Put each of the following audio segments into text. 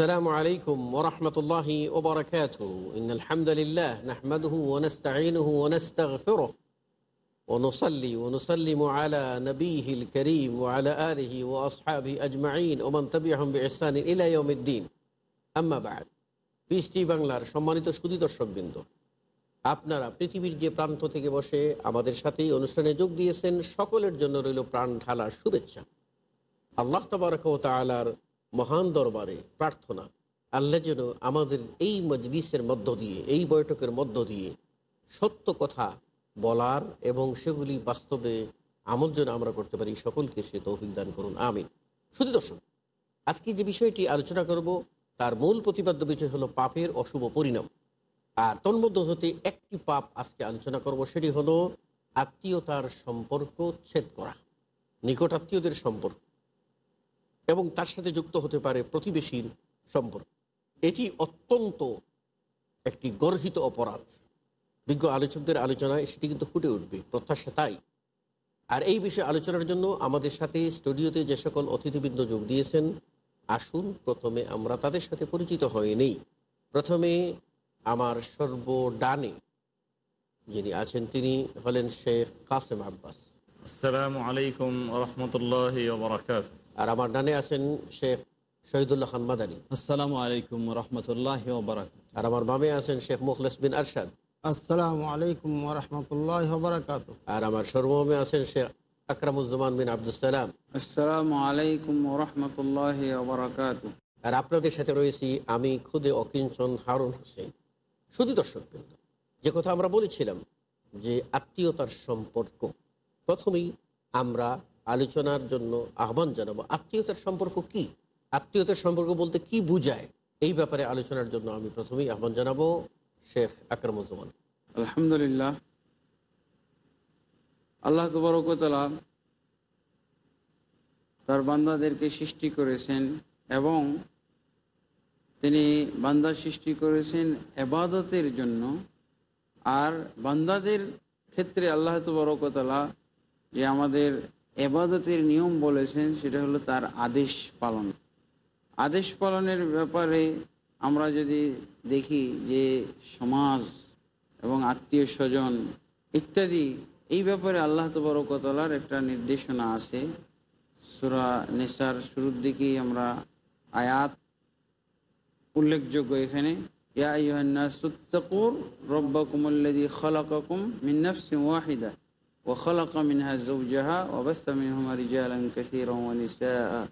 السلام عليكم ورحمة الله وبركاته إن الحمد لله نحمده ونستعينه ونستغفره ونصلي ونسلم على نبيه الكريم وعلى آله وأصحابه أجمعين ومن تبعهم بإحسان إلى يوم الدين أما بعد PST বাংলার সম্মানিত সুদী দর্শকবৃন্দ আপনারা পৃথিবীর যে প্রান্ত থেকে বসে আমাদের সাথেই অনুষ্ঠানে যোগ দিয়েছেন সকলের জন্য রইল প্রাণ ঢালার শুভেচ্ছা আল্লাহ তবরক ও তালার মহান দরবারে প্রার্থনা। আল্লাহ যেন আমাদের এই মজলিসের মধ্য দিয়ে, এই বৈঠকের মধ্য দিয়ে সত্য কথা বলার এবং সেগুলি বাস্তবে আমল যেন আমরা করতে পারি, সকলকে সে তৌফিক দান করুন। আমিন। শুধু দর্শক, আজকে যে বিষয়টি আলোচনা করব, তার মূল প্রতিপাদ্য বিষয় হলো পাপের অশুভ পরিণাম। আর তন্মধ্য হতে একটি পাপ আজকে আলোচনা করব, সেটি হলো আত্মীয়তার সম্পর্ক ছেদ করা নিকট আত্মীয়দের সম্পর্ক। এবং তার সাথে যুক্ত হতে পারে প্রতিবেশীর সম্পর্ক। এটি অত্যন্ত একটি গর্হিত অপরাধ। বিজ্ঞ আলোচকদের আলোচনায় সেটি কিন্তু ফুটে উঠবে, প্রত্যাশা তাই। আর এই বিষয়ে আলোচনার জন্য আমাদের সাথে স্টুডিওতে যে সকল অতিথিবৃন্দ যোগ দিয়েছেন, আসুন প্রথমে আমরা তাদের সাথে পরিচিত হয়ে নেই। প্রথমে আমার সর্বডানে যিনি আছেন, তিনি হলেন শেখ কাসেম আব্বাস। আসসালামু আলাইকুম রহমতুল্লাহ আর আমার ডানে আছেন শেখ শহীদুল্লাহ খান মাদানী। আসসালামু আলাইকুম রহমতুল্লাহ আর আমার বামে আছেন শেখ মুখলেস বিন আরশাদ। আসসালামু আলাইকুম ওরহমতুল্লাহ বারাকাত আর আমার সর্বমে আছেন শেখ আকরামুজ্জামান বিন আব্দুল সালাম। আসসালামু আলাইকুম ওরহমতুল্লাহ বারাকাত আর আপনাদের সাথে রয়েছি আমি খুদে অকিঞ্চন হারুন হোসেন। শুধু দর্শক যে কথা আমরা বলেছিলাম যে আত্মীয়তার সম্পর্ক প্রথমেই আমরা আলোচনার জন্য আহ্বান জানাব। আত্মীয়তার সম্পর্ক কি? আত্মীয়তার সম্পর্ক বলতে কি বুঝায়? এই ব্যাপারে আলোচনার জন্য আমি প্রথমেই আহ্বান জানাব শেখ আকরামুজ্জামান। আলহামদুলিল্লাহ। আল্লাহ তবরকতলা তার বান্দাদেরকে সৃষ্টি করেছেন এবং তিনি বান্দা সৃষ্টি করেছেন এবাদতের জন্য। আর বান্দাদের ক্ষেত্রে আল্লাহ তবরকতলা যে আমাদের এবাদতের নিয়ম বলেছেন, সেটা হলো তার আদেশ পালন। আদেশ পালনের ব্যাপারে আমরা যদি দেখি যে সমাজ এবং আত্মীয় স্বজন ইত্যাদি, এই ব্যাপারে আল্লাহ তবরকতলার একটা নির্দেশনা আছে। সুরা নেশার শুরুর দিকেই আমরা আয়াত উল্লেখযোগ্য এখানে। ইয়া ইহান্নাসুত্তাকুর রব্বাকুমুল্লাযী খালাকাকুম মিন নাফসিন ওয়াহিদা। وخلق منها زوجها وبث منهما رجالا كثيرا ونساء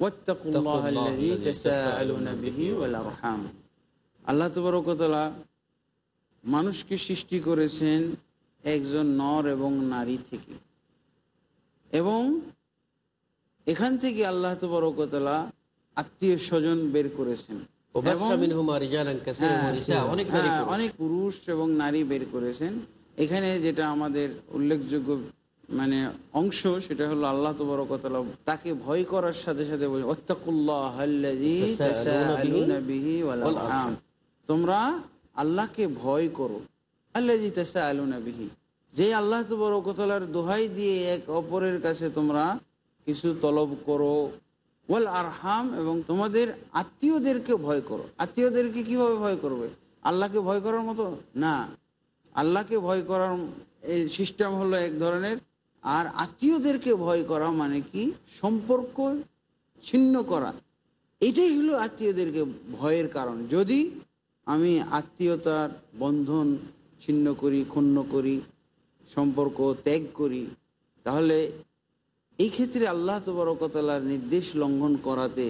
واتقوا الله الذي تساءلون به والارحام আল্লাহ তবরকতলা মানুষকে সৃষ্টি করেছেন একজন নর এবং নারী থেকে এবং এখান থেকে আল্লাহ তবরকতলা আত্মীয় স্বজন বের করেছেন এবং- হ্যাঁ, অনেক হ্যাঁ, অনেক পুরুষ এবং নারী বের করেছেন এখানে যেটা আমাদের উল্লেখযোগ্য মানে অংশ, সেটা হলো আল্লাহ তবরকতলা তাকে ভয় করার সাথে সাথে বলে, "ওয়াত্তাকুল্লাহ আল্লাযী তাসাআলুনা বিহি ওয়াল আরহাম।" তোমরা আল্লাহকে ভয় করো। আল্লাযী তাসাআলুনা বিহি। যে আল্লাহ তবরকতলার দোহাই দিয়ে এক অপরের কাছে তোমরা কিছু তলব করো, ওয়াল আরহাম, এবং তোমাদের আত্মীয়দেরকে ভয় করো। আত্মীয়দেরকে কীভাবে ভয় করবে? আল্লাহকে ভয় করার মতো? না। আল্লাহকে ভয় করার সিস্টেম হলো এক ধরনের। আর আত্মীয়দেরকে ভয় করা মানে কি? সম্পর্ক ছিন্ন করা। এটাই হলো আত্মীয়দেরকে ভয়ের কারণ। যদি আমি আত্মীয়তার বন্ধন ছিন্ন করি, ক্ষুণ্ণ করি, সম্পর্ক ত্যাগ করি, তাহলে এই ক্ষেত্রে আল্লাহ তবরকতলার নির্দেশ লঙ্ঘন করাতে,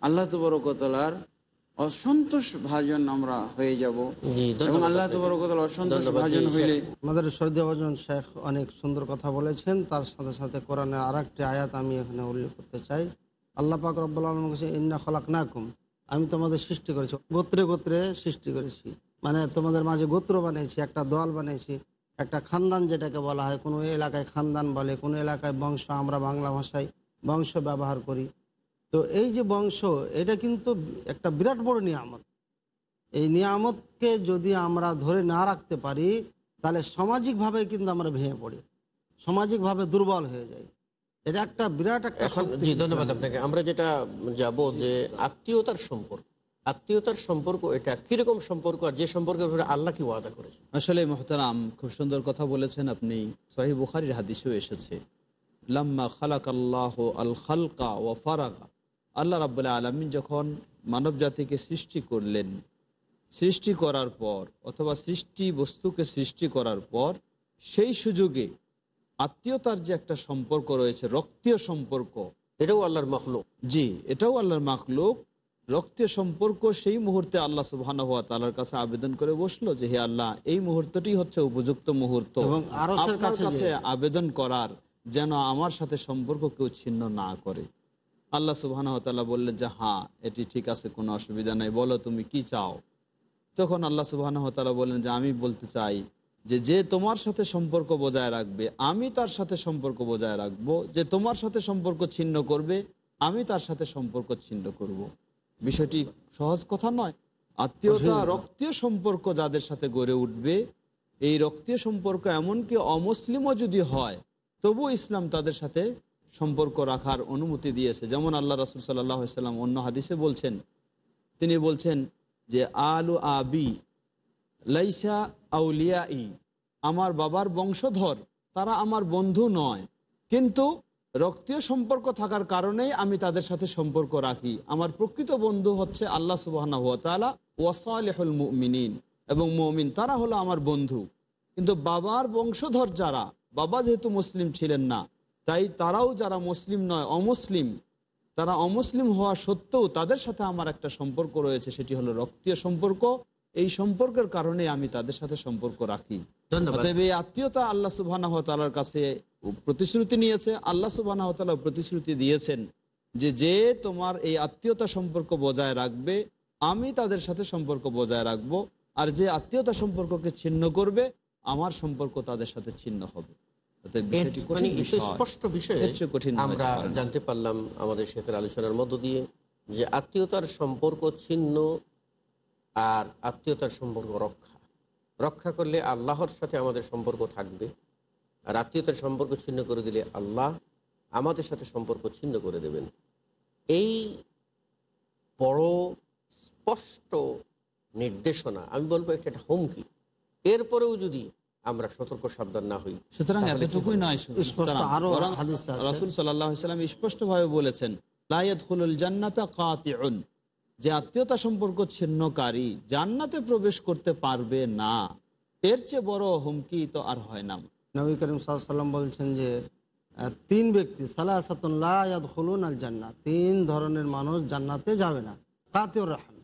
আল্লাহ তবরকতলার অসন্তোষ ভাজন আমরা হয়ে যাব। এবং আল্লাহ অসন্তোষ ভাজন হইলে আমাদের সরদিয়াবাজন শেখ অনেক সুন্দর কথা বলেছেন। তার সাথে সাথে কোরআনে আর একটি আয়াত আমি এখানে উল্লেখ করতে চাই। আল্লাহ পাক রব্বুল আলম ইন্না খলাক নাকুম আমি তোমাদের সৃষ্টি করেছি গোত্রে গোত্রে সৃষ্টি করেছি। মানে তোমাদের মাঝে গোত্র বানিয়েছি একটা দল বানিয়েছি একটা খানদান যেটাকে বলা হয়। কোনো এলাকায় খানদান বলে কোনো এলাকায় বংশ আমরা বাংলা ভাষায় বংশ ব্যবহার করি। তো এই যে বংশ এটা কিন্তু একটা বিরাট বড় নিয়ামত। এই নিয়ামতকে যদি আমরা ধরে না রাখতে পারি তাহলে সামাজিকভাবে কিন্তু আমরা ভেঙে পড়ি। সামাজিকভাবে দুর্বল হয়ে যাই। এটা একটা বিরাট একটা জি ধন্যবাদ আপনাকে। আমরা যেটা যাব যে আত্মীয়তার সম্পর্ক। আত্মীয়তার সম্পর্ক এটা কীরকম সম্পর্ক আর যে সম্পর্কের উপরে আল্লাহ কি ওয়াদা করেছে আসলে মোহতারাম খুব সুন্দর কথা বলেছেন আপনি। সহি বুখারির হাদিসেও এসেছে লাম্মা খালাক আল্লাহ আল খালকা ও ফারাকা আল্লাহ রাবুল্লাহ আলমিন যখন মানব জাতিকে সৃষ্টি করলেন সৃষ্টি করার পর অথবা সৃষ্টি বস্তুকে সৃষ্টি করার পর সেই সুযোগে আত্মীয়তার যে একটা সম্পর্ক রয়েছে রক্তীয় সম্পর্ক এটাও আল্লাহর মখলুক। জি এটাও আল্লাহর মাখলুক। রক্তীয় সম্পর্ক সেই মুহূর্তে আল্লাহ সুবাহ তালার কাছে আবেদন করে বসল যে হে আল্লাহ এই মুহূর্তটি হচ্ছে উপযুক্ত মুহূর্ত। আপনার কাছে আবেদন করার যেন আমার সাথে সম্পর্ক কেউ ছিন্ন না করে। আল্লাহ সুবাহ বললেন যে হ্যাঁ এটি ঠিক আছে কোনো অসুবিধা নেই বলো তুমি কি চাও? তখন আল্লাহ সুবাহ বললেন যে আমি বলতে চাই যে যে তোমার সাথে সম্পর্ক বজায় রাখবে আমি তার সাথে সম্পর্ক বজায় রাখব। যে তোমার সাথে সম্পর্ক ছিন্ন করবে আমি তার সাথে সম্পর্ক ছিন্ন করব। বিষয়টি সহজ কথা নয়। আত্মীয়তা রক্তীয় সম্পর্ক যাদের সাথে গড়ে উঠবে এই রক্তীয় সম্পর্ক এমনকি অমুসলিমও যদি হয় তবু ইসলাম তাদের সাথে সম্পর্ক রাখার অনুমতি দিয়েছে। যেমন আল্লাহ রসুল সাল্লাম অন্য হাদিসে বলছেন, তিনি বলছেন যে, আলু আবি লাইসা আউলিয়া ই আমার বাবার বংশধর, তারা আমার বন্ধু নয়। কিন্তু রক্তীয় সম্পর্ক থাকার কারণেই আমি তাদের সাথে সম্পর্ক রাখি। আমার প্রকৃত বন্ধু হচ্ছে আল্লাহ সুবাহ ওয়াসালেহুল মুমিনিন এবং মমিন, তারা হলো আমার বন্ধু। কিন্তু বাবার বংশধর যারা, বাবা যেহেতু মুসলিম ছিলেন না তাই তারাও যারা মুসলিম নয় অমুসলিম তারা অমুসলিম হওয়া সত্ত্বেও তাদের সাথে আমার একটা সম্পর্ক রয়েছে সেটি হলো রক্তীয় সম্পর্ক। এই সম্পর্কের কারণে আমি তাদের সাথে সম্পর্ক রাখি। ধন্যবাদ। এই আত্মীয়তা আল্লাহ সুবাহ তালার কাছে প্রতিশ্রুতি নিয়েছে আল্লাহ সুবাহ তালা প্রতিশ্রুতি দিয়েছেন যে যে তোমার এই আত্মীয়তা সম্পর্ক বজায় রাখবে আমি তাদের সাথে সম্পর্ক বজায় রাখব। আর যে আত্মীয়তা সম্পর্ককে ছিন্ন করবে আমার সম্পর্ক তাদের সাথে ছিন্ন হবে। মানে। স্পষ্ট বিষয়ে। আমরা। জানতে পারলাম আমাদের শেখের আলোচনার মধ্য দিয়ে যে আত্মীয়তার সম্পর্ক ছিন্ন আর আত্মীয়তার সম্পর্ক রক্ষা। রক্ষা করলে আল্লাহর সাথে আমাদের সম্পর্ক থাকবে। আর আত্মীয়তার সম্পর্ক ছিন্ন করে দিলে আল্লাহ আমাদের সাথে সম্পর্ক ছিন্ন করে দেবেন। এই বড় স্পষ্ট নির্দেশনা আমি বলব একটা একটা হুমকি। এরপরেও যদি আমরা সতর্ক সাবধান না হই। সুতরাং এতটুকুই নয় স্পষ্ট আরও হাদিস আছে। রাসুল সাল্লাম স্পষ্ট ভাবে বলেছেন যে আত্মীয়তা সম্পর্ক ছিন্নকারী জান্নাতে প্রবেশ করতে পারবে না। এর চেয়ে বড় হুমকি তো আর হয় না। নবী করিম সাল্লাম বলছেন যে তিন ব্যক্তি আল জান্নাত তিন ধরনের মানুষ জান্নাতে যাবে না। কাতেউর রাহাম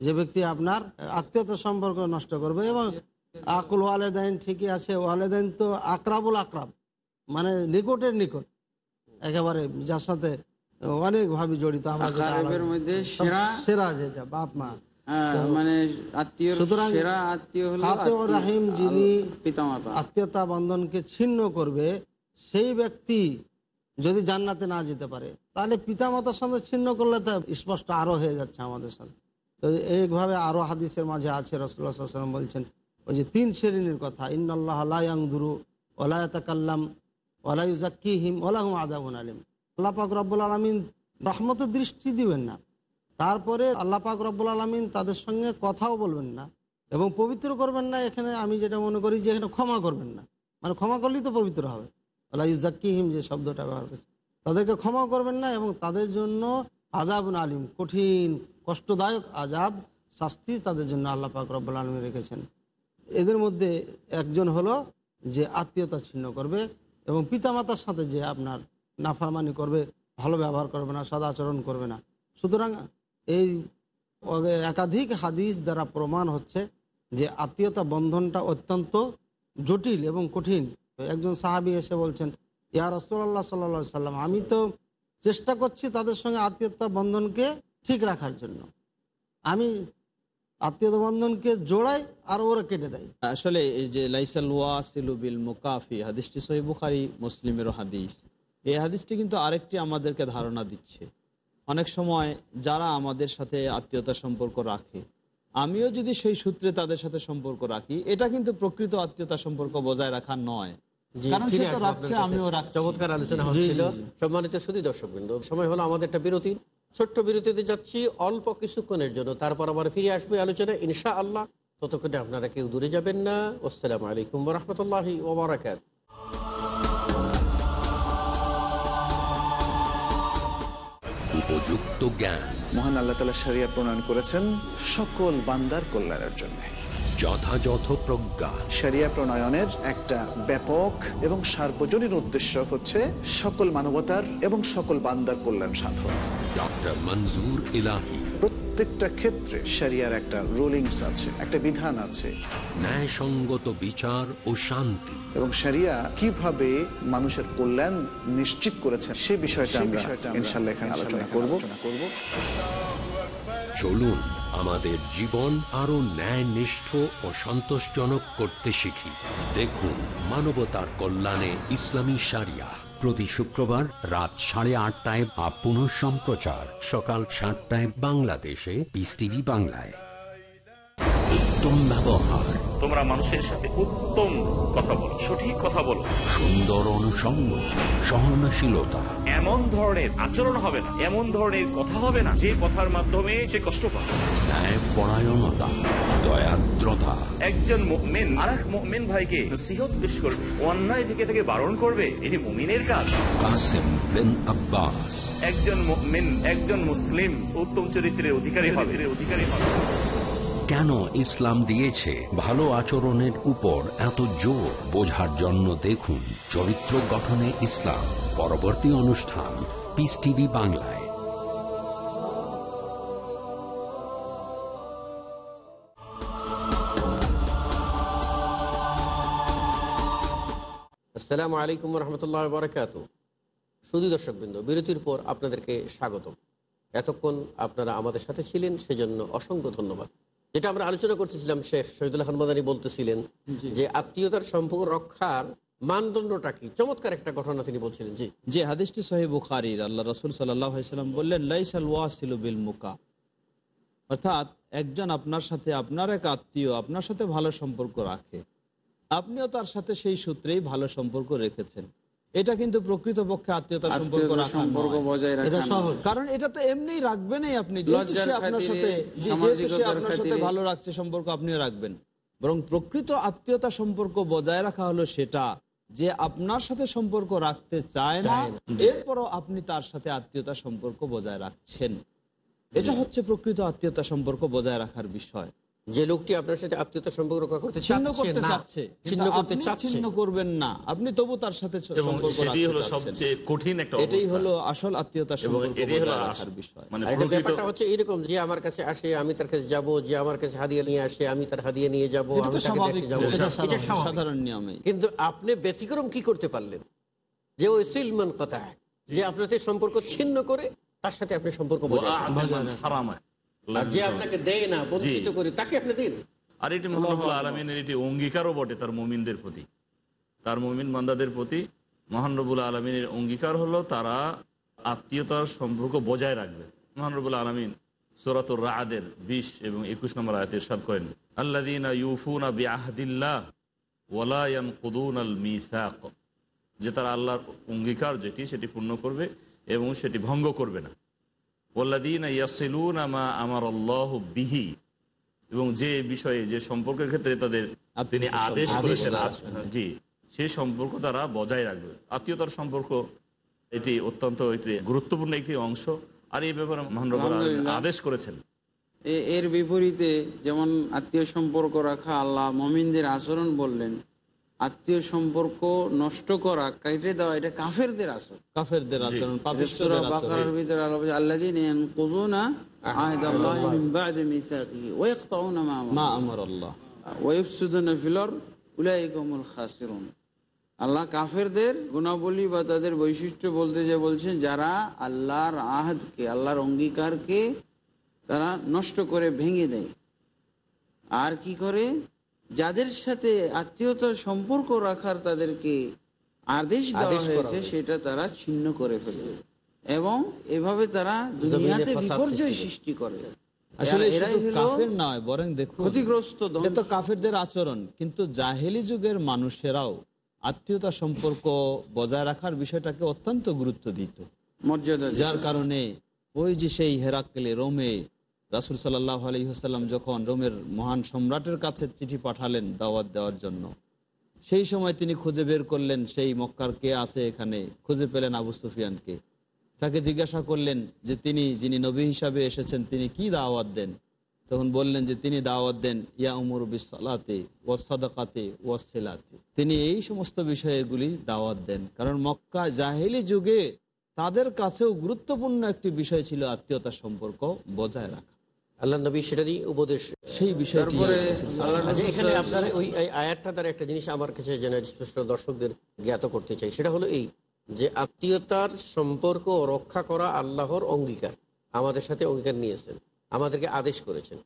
যে ব্যক্তি আপনার আত্মীয়তা সম্পর্ক নষ্ট করবে এবং আকুল ওয়ালেদাইন ঠিকই আছে ওয়ালেদাইন তো আকরাবুল আকরাব মানে নিকটের নিকট একেবারে যার সাথে অনেকভাবে জড়িত আমরা সেরা? যেটা বাপ মা। আহ, মানে আত্মীয়তা বন্ধনকে ছিন্ন করবে সেই ব্যক্তি যদি জান্নাতে না যেতে পারে তাহলে পিতামাতার সাথে ছিন্ন করলে তা স্পষ্ট আরও হয়ে যাচ্ছে আমাদের সাথে। তো এইভাবে আরও হাদিসের মাঝে আছে রসুল্লাহ বলছেন ওই যে তিন শ্রেণির কথা ইন্নআল্লাহ আলায়াংদুরু ওলায়তাকাল্লাম ওলাইজাক্কিহিম ওলাহুম আদাবুন আলিম। আল্লাহ পাক রব্বুল আলমিন রহমতের দৃষ্টি দিবেন না। তারপরে আল্লাহ পাক রব্বুল আলমিন তাদের সঙ্গে কথাও বলবেন না এবং পবিত্র করবেন না, এখানে আমি যেটা মনে করি যে এখানে ক্ষমা করবেন না। মানে ক্ষমা করলেই তো পবিত্র হবে। আল্লাহ ইউজাক্কিহিম যে শব্দটা ব্যবহার করছে, তাদেরকে ক্ষমা করবেন না এবং তাদের জন্য আজাব আলিম, কঠিন, কষ্টদায়ক আজাব শাস্তি তাদের জন্য আল্লাহ পাক রব্বুল আলমী রেখেছেন। এদের মধ্যে একজন হলো যে আত্মীয়তা ছিন্ন করবে এবং পিতামাতার সাথে যে আপনার নাফারমানি করবে, ভালো ব্যবহার করবে না সদাচরণ করবে না। সুতরাং এই একাধিক হাদিস দ্বারা প্রমাণ হচ্ছে যে আত্মীয়তা বন্ধনটা অত্যন্ত জটিল এবং কঠিন। একজন সাহাবি এসে বলছেন, ইয়া রসুল্লাহ সাল্লা সাল্লাম, আমি তো চেষ্টা করছি তাদের সঙ্গে আত্মীয়তা বন্ধনকে ঠিক রাখার জন্য। আমি আত্মীয়তা বন্ধনকে জোড়াই আর ওরা কেটে দেয়। আসলে এই যে লাইসাল ওয়াসিলু বিল মুকাফি হাদিসটি সহি বুখারি মুসলিমেরও হাদিস। এই হাদিসটি কিন্তু আরেকটি আমাদেরকে ধারণা দিচ্ছে। অনেক সময় যারা আমাদের সাথে আত্মীয়তা সম্পর্ক রাখে আমিও যদি সেই সূত্রে তাদের সাথে সম্পর্ক রাখি এটা কিন্তু প্রকৃত আত্মীয়তা সম্পর্ক বজায় রাখা নয়। চমৎকার আলোচনা হচ্ছিল। সম্মানিত সুদী দর্শক বিন্দু সময় হলো আমাদের একটা বিরতি। ছোট্ট বিরতিতে যাচ্ছি অল্প কিছুক্ষণের জন্য। তারপর আবার ফিরে আসবে আলোচনা ইনশা আল্লাহ ততক্ষণে আপনারা কেউ দূরে যাবেন না। আসসালামু আলাইকুম রহমতুল্লাহি ওবরাকাত। উপযুক্ত জ্ঞান। মহান আল্লাহ তালা সারিয়া প্রণয়ন করেছেন সকল বান্দার কল্যাণের জন্য। যথাযথ প্রজ্ঞা। সারিয়া প্রণয়নের একটা ব্যাপক এবং সার্বজনীন উদ্দেশ্য হচ্ছে সকল মানবতার এবং সকল বান্দার কল্যাণ সাধন। ডক্টর মনজুর ইলাহি প্রত্যেকটা ক্ষেত্রে সারিয়ার একটা রুলিংস আছে একটা বিধান আছে। ন্যায়সঙ্গত বিচার ও শান্তি। এবং সারিয়া কীভাবে মানুষের কল্যাণ নিশ্চিত করেছে সে বিষয়টা আমরা এখানে আলোচনা করব। করব। চলুন আমাদের জীবন আরও ন্যায় নিষ্ঠ ও সন্তোষজনক করতে শিখি। দেখুন মানবতার কল্যাণে ইসলামী সারিয়া প্রতি শুক্রবার রাত সাড়ে আটটায় বা পুনঃ সম্প্রচার। সকাল সাতটায় বাংলাদেশে পিস টিভি বাংলায়। উত্তম ব্যবহার। তোমরা মানুষের সাথে উত্তম কথা বলো সঠিক কথা বলো। সুন্দর অনুষঙ্গ সহনশীলতা। এমন ধরনের আচরণ হবে না এমন ধরনের কথা হবে না যে কথার মাধ্যমে সে কষ্ট পাবে। ন্যায় পরায়ণতা দয়াদ্রতা একজন মুমিন আর এক মুমিন ভাইকে নসিহত পেশ করবে অন্যায় থেকে থেকে বারণ করবে এটি মুমিনের কাজ। কাসেম বিন আব্বাস একজন মুমিন একজন মুসলিম উত্তম চরিত্রের অধিকারী হবে। অধিকারী হবে। কেন ইসলাম দিয়েছে ভালো আচরণের উপর এত জোর? বোঝার জন্য দেখুন চরিত্র গঠনে ইসলাম। পরবর্তী অনুষ্ঠান পিস টিভি বাংলায়। আসসালামু আলাইকুম রহমতুল্লাহ বরকাত। সুদী দর্শকবৃন্দ বিরতির পর আপনাদেরকে স্বাগত এতক্ষণ আপনারা আমাদের সাথে ছিলেন সেজন্য অসংখ্য ধন্যবাদ। যেটা আমরা আলোচনা করতেছিলাম শেখ শহীদুল্লাহ খানমাদানি বলতেছিলেন যে আত্মীয়তার সম্পর্ক রক্ষার মানদণ্ডটা কি? চমৎকার একটা ঘটনা তিনি বলছিলেন জি। যে হাদিসটি সহি বুখারির আল্লাহ রসুল সাল্লাম বললেন লাইসাল ওয়াসিল বিল মুকা। অর্থাৎ একজন আপনার সাথে আপনার এক আত্মীয় আপনার সাথে ভালো সম্পর্ক রাখে। আপনিও তার সাথে সেই সূত্রেই ভালো সম্পর্ক রেখেছেন। এটা কিন্তু প্রকৃতপক্ষে আত্মীয়তার সম্পর্ক আত্মীয়তার সম্পর্ক বজায় এটা রাখা কারণ এটা তো এমনিই রাখবেনই আপনি। যেহেতু সে আপনার সাথে যেহেতু সে আপনার সাথে ভালো রাখছে সম্পর্ক আপনিও রাখবেন। বরং প্রকৃত আত্মীয়তা সম্পর্ক বজায় রাখা হলো সেটা যে আপনার সাথে সম্পর্ক রাখতে চায় না এরপরও আপনি তার সাথে আত্মীয়তা সম্পর্ক বজায় রাখছেন। এটা হচ্ছে প্রকৃত আত্মীয়তা সম্পর্ক বজায় রাখার বিষয়। যে লোকটি আপনার সাথে আত্মীয়তা সম্পর্ক রক্ষা করতে ছিন্ন চাচ্ছে করতে চাচ্ছে ছিন্ন করতে চাচ্ছে। ছিন্ন করবেন না। আপনি তবু তার সাথে সম্পর্ক সেটি হলো সবচেয়ে কঠিন একটা এটাই হলো আসল আত্মীয়তা সম্পর্ক রাখার বিষয়। মানে ব্যাপারটা হচ্ছে এরকম যে আমার কাছে আসে আমি তার কাছে যাব যে আমার কাছে হাদিয়া নিয়ে আসে আমি তার হাদিয়া নিয়ে যাব আমি তাকে দেখতে যাব এটা এটা সাধারণ নিয়মেই কিন্তু আপনি ব্যতিক্রম কি করতে পারলেন? যে ওই সিলমান কথা যে আপনাদের সম্পর্ক ছিন্ন করে তার সাথে আপনি সম্পর্ক। হারামা আর যে আপনাকে দেয় না বঞ্চিত করে তাকে আপনি দিন। আর এটি মহানবুল আলমিনের এটি অঙ্গীকারও বটে তার মুমিনদের প্রতি। তার মুমিন বান্দাদের প্রতি মহানবুল আলমিনের অঙ্গীকার হলো তারা আত্মীয়তার সম্পর্ক বজায় রাখবে। মহানবুল আলমিন সোরাতুর রাদের বিশ এবং একুশ নম্বর আয়াতের সাদ করেন আল্লাদিনা ইউফুনা বি আহদিল্লাহ ওয়ালায়ান কুদুন আল মিসাক। যে তারা আল্লাহর অঙ্গীকার যেটি সেটি পূর্ণ করবে এবং সেটি ভঙ্গ করবে না। ওল্লাদিনা ইয়াসিলুন আমা আমার আল্লাহ বিহি এবং যে বিষয়ে যে সম্পর্কের ক্ষেত্রে তাদের তিনি আদেশ করেছেন। জি সেই সম্পর্ক তারা বজায় রাখবে। আত্মীয়তার সম্পর্ক এটি অত্যন্ত একটি গুরুত্বপূর্ণ একটি অংশ। আর এই ব্যাপারে মহানবর আদেশ করেছেন। এ- এর বিপরীতে যেমন আত্মীয় সম্পর্ক রাখা আল্লাহ মমিনদের আচরণ বললেন আত্মীয় সম্পর্ক নষ্ট করা কেটে দেওয়া এটা কাফেরদের আসর কাফেরদের আচরণ বাকারার ভিতরে আল্লাহ ইয়ানকুযুনা আহদাল্লাহি মিন বা'দি মিসাকিহি ওয়া ইয়াকতাউনা মা আমারা মা আমর আল্লাহ ওয়া ইফসিদুনা ফিল আরদ উলাইকা হুমুল খাসিরুন। আল্লাহ কাফেরদের গুণাবলী বা তাদের বৈশিষ্ট্য বলতে যে বলছেন যারা আল্লাহর আহদকে আল্লাহর অঙ্গীকারকে তারা নষ্ট করে ভেঙে দেয়। আর কি করে? যাদের সাথে আত্মীয়তার সম্পর্ক রাখার তাদেরকে আদেশ দেওয়া হয়েছে। সেটা তারা ছিন্ন করে ফেলবে। এবং এভাবে তারা দুনিয়াতে বিপর্যয় সৃষ্টি করে। আসলে কাফের নয় বরং দেখুন ক্ষতিগ্রস্ত তো কাফেরদের আচরণ কিন্তু জাহেলি যুগের মানুষেরাও আত্মীয়তা সম্পর্ক বজায় রাখার বিষয়টাকে অত্যন্ত গুরুত্ব দিত। মর্যাদা যার কারণে ওই যে সেই হেরাকলে রোমে রাসুল সাল্লাহ আলহিহাস্লাম যখন রোমের মহান সম্রাটের কাছে চিঠি পাঠালেন দাওয়াত দেওয়ার জন্য, সেই সময় তিনি খুঁজে বের করলেন সেই মক্কার কে আছে এখানে, খুঁজে পেলেন আবু সুফিয়ানকে। তাকে জিজ্ঞাসা করলেন যে তিনি, যিনি নবী হিসাবে এসেছেন, তিনি কি দাওয়াত দেন? তখন বললেন যে তিনি দাওয়াত দেন, ইয়া উমর বিসালাতে ও সদাকাতে ও তিনি এই সমস্ত বিষয়গুলি দাওয়াত দেন। কারণ মক্কা জাহেলি যুগে তাদের কাছেও গুরুত্বপূর্ণ একটি বিষয় ছিল আত্মীয়তার সম্পর্ক বজায় রাখা। আল্লাহ নবী সেটারই উপদেশ। সেই বিষয়টি তারপরে আল্লাহ আচ্ছা, রাসূল এখানে আপনার ওই আয়াতটা দ্বারা একটা জিনিস আমার কাছে যেন স্পষ্ট দর্শকদের জ্ঞাত করতে চাই। সেটা হলো এই যে আত্মীয়তার সম্পর্ক রক্ষা করা আল্লাহর অঙ্গীকার। আমাদের সাথে অঙ্গীকার নিয়েছেন আমাদেরকে আদেশ করেছেন।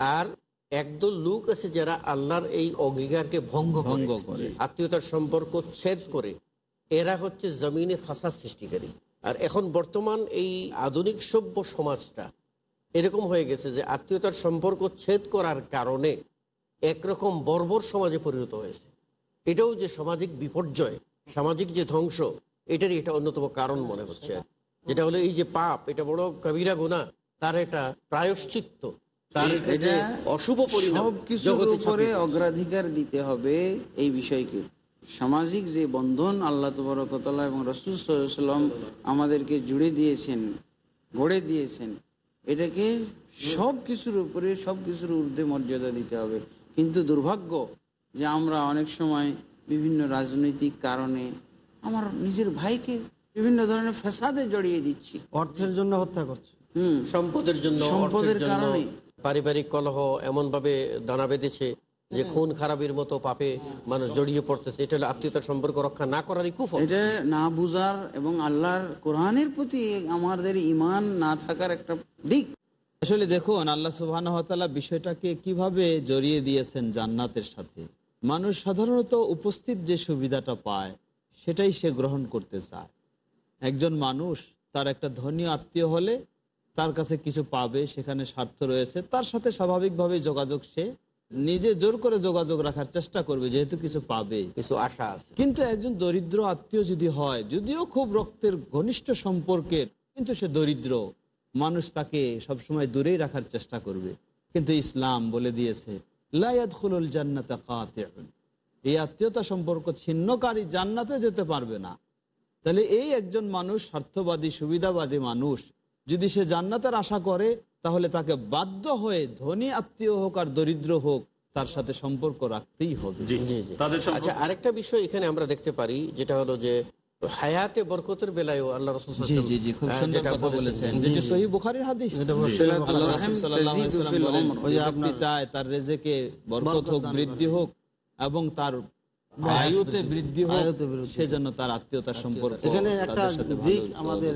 আর একদল লোক আছে যারা আল্লাহর এই অঙ্গীকারকে ভঙ্গ ভঙ্গ করে। করে। আত্মীয়তার সম্পর্ক ছেদ করে। এরা হচ্ছে জমিনে ফাসাদ সৃষ্টিকারী। আর এখন বর্তমান এই আধুনিক সভ্য সমাজটা এরকম হয়ে গেছে যে আত্মীয়তার সম্পর্ক ছেদ করার কারণে একরকম বর্বর সমাজে পরিণত হয়েছে। এটাও যে সামাজিক বিপর্যয় সামাজিক যে ধ্বংস এটারই এটা অন্যতম কারণ মনে হচ্ছে। আর। যেটা হলো এই যে পাপ এটা বড় কবিরা গুণা তার একটা প্রায়শ্চিত্ত তার এটা অশুভ পরিণাম সব উপরে অগ্রাধিকার দিতে হবে এই বিষয়কে। সামাজিক যে বন্ধন আল্লাহ তবরকতলা এবং রসুল সাল্লাম আমাদেরকে জুড়ে দিয়েছেন গড়ে দিয়েছেন এটাকে সব কিছুর উপরে সব কিছুর ঊর্ধ্বে মর্যাদা দিতে হবে। কিন্তু দুর্ভাগ্য যে আমরা অনেক সময় বিভিন্ন রাজনৈতিক কারণে আমার নিজের ভাইকে বিভিন্ন ধরনের ফ্যাসাদে জড়িয়ে দিচ্ছি। অর্থের জন্য হত্যা করছি। হুম। সম্পদের জন্য সম্পদের অর্থের কারণে। পারিবারিক কলহ এমন ভাবে দানা বেঁধেছে যে খুন খারাপের মতো পাপে মানুষ জড়িয়ে পড়তেছে এটা হলো আত্মীয়তার সম্পর্ক রক্ষা না করারই কুফল এটা না বুঝার এবং আল্লাহর কোরআনের প্রতি আমাদের ইমান না থাকার একটা দিক। আসলে দেখুন আল্লাহ সুবাহ বিষয়টাকে কীভাবে জড়িয়ে দিয়েছেন জান্নাতের সাথে। মানুষ সাধারণত উপস্থিত যে সুবিধাটা পায় সেটাই সে গ্রহণ করতে চায়। একজন মানুষ তার একটা ধনী আত্মীয় হলে তার কাছে কিছু পাবে সেখানে স্বার্থ রয়েছে তার সাথে স্বাভাবিকভাবে যোগাযোগ সে নিজে জোর করে যোগাযোগ রাখার চেষ্টা করবে যেহেতু কিছু পাবে। কিছু আশা আছে। কিন্তু একজন দরিদ্র আত্মীয় যদি হয় যদিও খুব রক্তের ঘনিষ্ঠ সম্পর্কের কিন্তু সে দরিদ্র। মানুষ তাকে সবসময় দূরেই রাখার চেষ্টা করবে। কিন্তু ইসলাম বলে দিয়েছে লায়াদুল জান্নাতা কাতিউন। এই আত্মীয়তা সম্পর্ক ছিন্নকারী জান্নাতে যেতে পারবে না। তাহলে এই একজন মানুষ স্বার্থবাদী সুবিধাবাদী মানুষ যদি সে জান্নাতের আশা করে তাহলে তাকে বাধ্য হয়ে ধনী আত্মীয় হোক আর দরিদ্র হোক তার সাথে সম্পর্ক রাখতেই হবে। আচ্ছা আরেকটা বিষয় এখানে আমরা দেখতে পারি যেটা হলো যে হায়াতে বরকতের বেলায়ও আল্লাহ রসুল জি জি জি খুব সুন্দর কথা বলেছেন। যেটি সহি বুখারীর হাদিস। আল্লাহ রাসূল সাল্লাল্লাহু আলাইহি ওয়াসাল্লাম বলেন, ওই যে যে ব্যক্তি আপনার- চায় তার রেজেকে বরকত হোক বৃদ্ধি হোক এবং তার আয়ুতে বৃদ্ধি হোক আয়ুতে বৃদ্ধি সেজন্য তার আত্মীয়তার সম্পর্ক এখানে একটা সাথে দিক আমাদের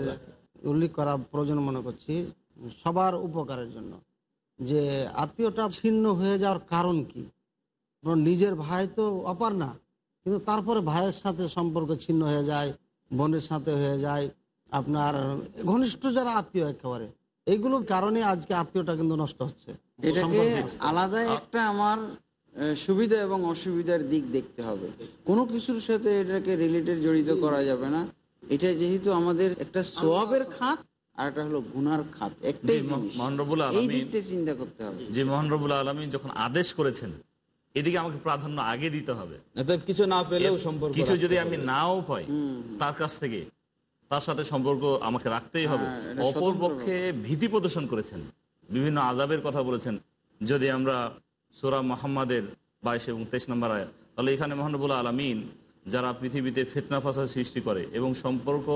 উল্লেখ করা প্রয়োজন মনে করছি সবার উপকারের জন্য। যে আত্মীয়টা ছিন্ন হয়ে যাওয়ার কারণ কি? নিজের ভাই তো অপার না কিন্তু তারপরে ভাইয়ের সাথে সম্পর্ক ছিন্ন হয়ে যায় বোনের সাথে হয়ে যায় আপনার ঘনিষ্ঠ যারা আত্মীয় একেবারে এইগুলোর কারণে আজকে আত্মীয়টা কিন্তু নষ্ট হচ্ছে। এটাকে আলাদা একটা আমার সুবিধা এবং অসুবিধার দিক দেখতে হবে। কোনো কিছুর সাথে এটাকে রিলেটেড জড়িত করা যাবে না। এটা যেহেতু আমাদের একটা সোয়াবের খাত আর একটা হলো গুনার খাত একটাই জি, জিনিস। মহান রব্বুল এই আলামিন- চিন্তা করতে হবে। যে মোহান রবুল আলমী যখন আদেশ করেছেন এদিকে আমাকে প্রাধান্য আগে দিতে হবে। কিছু না পেলেও সম্পর্ক কিছু যদি আমি নাও পাই তার কাছ থেকে তার সাথে সম্পর্ক আমাকে রাখতেই হবে। হ্যাঁ, অপর পক্ষে ভীতি প্রদর্শন করেছেন বিভিন্ন আজাবের কথা বলেছেন। যদি আমরা সোরা মোহাম্মদের বাইশ এবং তেইশ নম্বর আয়াত তাহলে এখানে মহানবুল আলমিন যারা পৃথিবীতে ফেতনা ফাসাদ সৃষ্টি করে এবং সম্পর্ক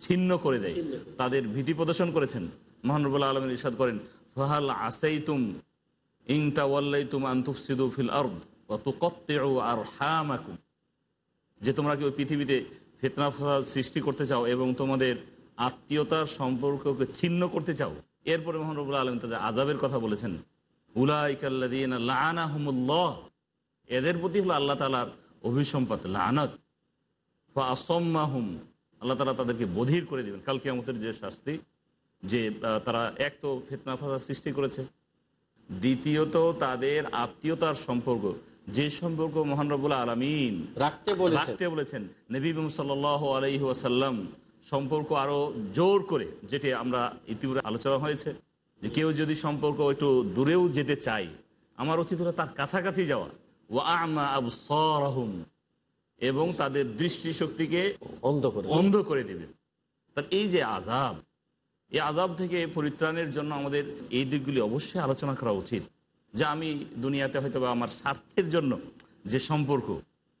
ছিন্ন করে দেয়। তাদের ভীতি প্রদর্শন করেছেন। মহানবুল আলমের ইসাদ করেন ফাহাল আসাইতুম আন্তুফসিদু ফিল আর্দ তুকাত্তিউ আরহামাকুম। যে তোমরা কেউ পৃথিবীতে ফেতনা ফাসাদ সৃষ্টি করতে চাও এবং তোমাদের আত্মীয়তার সম্পর্ককে ছিন্ন করতে চাও এরপরে মহানবুল আলম তাদের আজাবের কথা বলেছেন উলাইকাল্লাদিন লানাহুমুল্লাহ এদের প্রতি হলো আল্লাহ তালার অভিসম্পাত লানত বা আসম্মাহুম আল্লাহ তালা তাদেরকে বধির করে দেবেন। কালকে কিয়ামতের যে শাস্তি যে তারা এক তো ফেতনা ফাসাদ সৃষ্টি করেছে দ্বিতীয়ত তাদের আত্মীয়তার সম্পর্ক যে সম্পর্ক মহান রবুল্লা আলমিন রাখতে বলেছেন। রাখতে বলেছেন। নবী সাল আলহি ওয়াসাল্লাম সম্পর্ক আরও জোর করে যেটি আমরা ইতিপূর্বে আলোচনা হয়েছে যে কেউ যদি সম্পর্ক একটু দূরেও যেতে চায় আমার উচিত হলো তার কাছাকাছি যাওয়া। ও আমা আবু সরহুম এবং তাদের দৃষ্টিশক্তিকে অন্ধ করে অন্ধ করে দেবে। তার এই যে আজাব এই আজাব থেকে পরিত্রাণের জন্য আমাদের এই দিকগুলি অবশ্যই আলোচনা করা উচিত যে আমি দুনিয়াতে হয়তো বা আমার স্বার্থের জন্য যে সম্পর্ক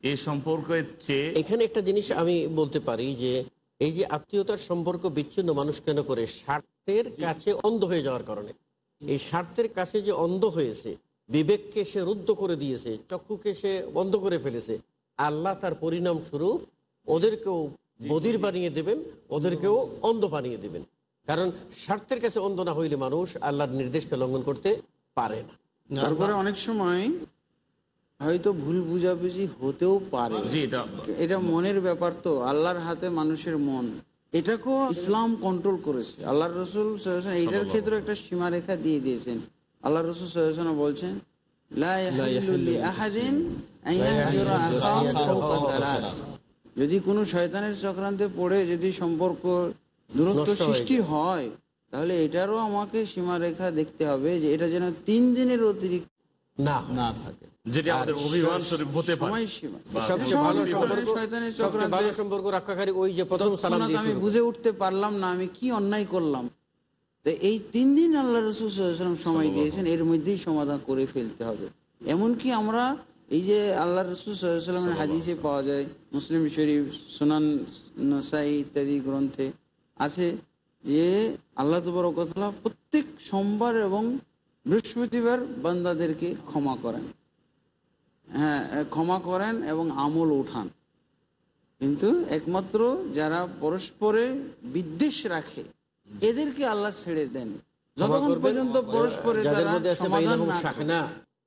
এই সম্পর্কের চেয়ে এখানে একটা জিনিস আমি বলতে পারি যে এই যে আত্মীয়তার সম্পর্ক বিচ্ছিন্ন মানুষ কেন করে? স্বার্থের কাছে অন্ধ হয়ে যাওয়ার কারণে। এই স্বার্থের কাছে যে অন্ধ হয়েছে বিবেককে সে রুদ্ধ করে দিয়েছে চক্ষুকে সে বন্ধ করে ফেলেছে আল্লাহ তার পরিণাম স্বরূপ ওদেরকেও বদির বানিয়ে দেবেন ওদেরকেও অন্ধ বানিয়ে দেবেন। কারণ স্বার্থের কাছে অন্ধ না হইলে মানুষ আল্লাহর নির্দেশকে লঙ্ঘন করতে পারে না। তারপরে অনেক সময় হয়তো ভুল বুঝাবুঝি হতেও পারে। জি এটা এটা মনের ব্যাপার তো আল্লাহর হাতে মানুষের মন। এটাকেও ইসলাম কন্ট্রোল করেছে। আল্লাহ রসুল এটার ক্ষেত্রে একটা সীমারেখা দিয়ে দিয়েছেন। আল্লাহ রসুল বলছেন যদি কোনো শয়তানের চক্রান্তে পড়ে যদি সম্পর্ক দূরত্ব সৃষ্টি হয় তাহলে এটারও আমাকে সীমারেখা দেখতে হবে যে এটা যেন তিন দিনের অতিরিক্ত না। না থাকে। যেটি আমাদের অভিমান স্বরূপ হতে পারে। সবচেয়ে ভালো সম্পর্ক শয়তানের ভালো সম্পর্ক রক্ষাকারী ওই যে প্রথম সালাম দিয়ে আমি বুঝে উঠতে পারলাম না আমি কি অন্যায় করলাম। তো এই তিন দিন আল্লাহ রসুল সময় দিয়েছেন এর মধ্যেই সমাধান করে ফেলতে হবে। এমনকি আমরা এই যে আল্লাহ রসুল সাল্লামের হাদিসে পাওয়া যায় মুসলিম শরীফ সুনান নসাই ইত্যাদি গ্রন্থে আছে যে আল্লাহ তবরকতলা প্রত্যেক সোমবার এবং বৃহস্পতিবার বান্দাদেরকে ক্ষমা করেন। হ্যাঁ ক্ষমা করেন এবং আমল উঠান। কিন্তু একমাত্র যারা পরস্পরে বিদ্বেষ রাখে এদেরকে আল্লাহ ছেড়ে দেন। যতক্ষণ পর্যন্ত পরস্পরে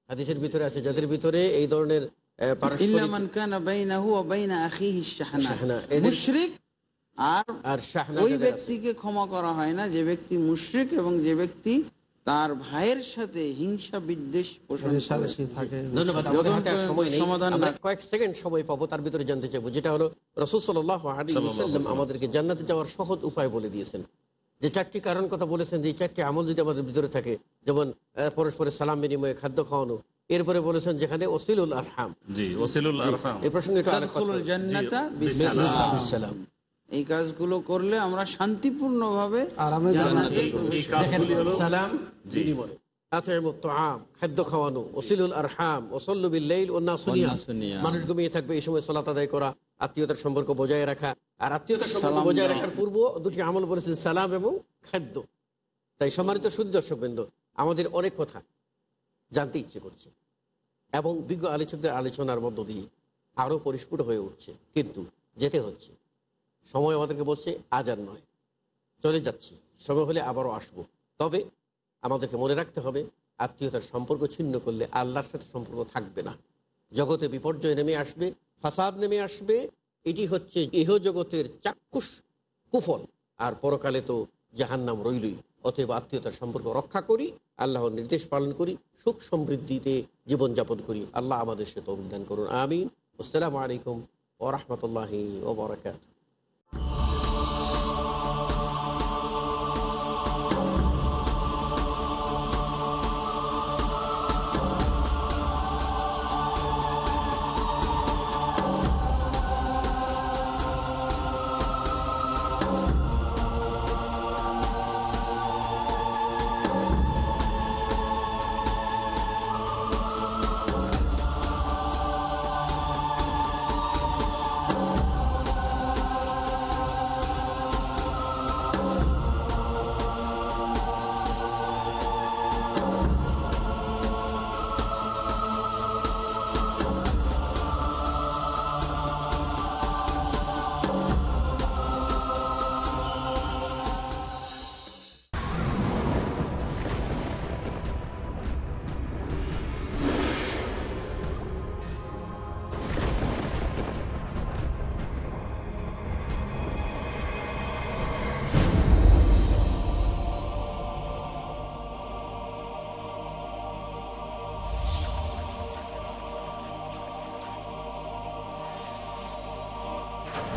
হাদিসের ভিতরে আছে যাদের ভিতরে এই ধরনের আহ, ইল্লা পারস্পরিক কানা বাইনাহু ওয়া বাইনা আখিহি শাহনা। শাহনা, এদের- মুশরিক আর আর ওই ব্যক্তিকে ক্ষমা করা হয় না যে ব্যক্তি মুশরিক এবং যে ব্যক্তি তার ভাইয়ের সাথে হিংসা বিদ্বেষ সমাধান আমরা কয়েক সেকেন্ড সময় পাবো তার ভিতরে জানতে চাইব। যেটা হলো রসুল সাল্লাম আমাদেরকে জান্নাতে যাওয়ার সহজ উপায় বলে দিয়েছেন। যে চারটি কারণ কথা বলেছেন যে চারটি আমল যদি আমাদের ভিতরে থাকে যেমন পরস্পরের সালাম বিনিময়ে খাদ্য খাওয়ানো এরপরে বলেছেন যেখানে ওসিলুল আরহাম। জি ওসিলুল আরহাম। এই প্রসঙ্গে এই কাজগুলো করলে আমরা সালাম বিনিময় খাদ্য খাওয়ানো ওসিলুল আরহাম। ওয়ান্নাসু নিয়াম। মানুষ ঘুমিয়ে থাকবে এই সময় সালাত আদায় করা আত্মীয়তার সম্পর্ক বজায় রাখা আর আত্মীয়তার সম্পর্ক বজায় রাখার পূর্ব দুটি আমল বলেছেন সালাম এবং খাদ্য। তাই সম্মানিত সুদী দর্শকবৃন্দ আমাদের অনেক কথা জানতে ইচ্ছে করছে এবং বিজ্ঞ আলোচকদের আলোচনার মধ্য দিয়ে আরও পরিস্ফুট হয়ে উঠছে। কিন্তু যেতে হচ্ছে। সময় আমাদেরকে বলছে আজ আর নয়। চলে যাচ্ছি। সময় হলে আবারও আসব। তবে আমাদেরকে মনে রাখতে হবে আত্মীয়তার সম্পর্ক ছিন্ন করলে আল্লাহর সাথে সম্পর্ক থাকবে না। জগতে বিপর্যয় নেমে আসবে ফাসাদ নেমে আসবে এটি হচ্ছে ইহ জগতের চাক্ষুষ কুফল। আর পরকালে তো জাহান্নাম রইলই। অতএব আত্মীয়তার সম্পর্ক রক্ষা করি, আল্লাহর নির্দেশ পালন করি, সুখ সমৃদ্ধিতে জীবনযাপন করি। আল্লাহ আমাদের সাথে অভিযান করুন। আমিন। আসসালামু আলাইকুম ওরহমতুল্লাহি ওবরাকাত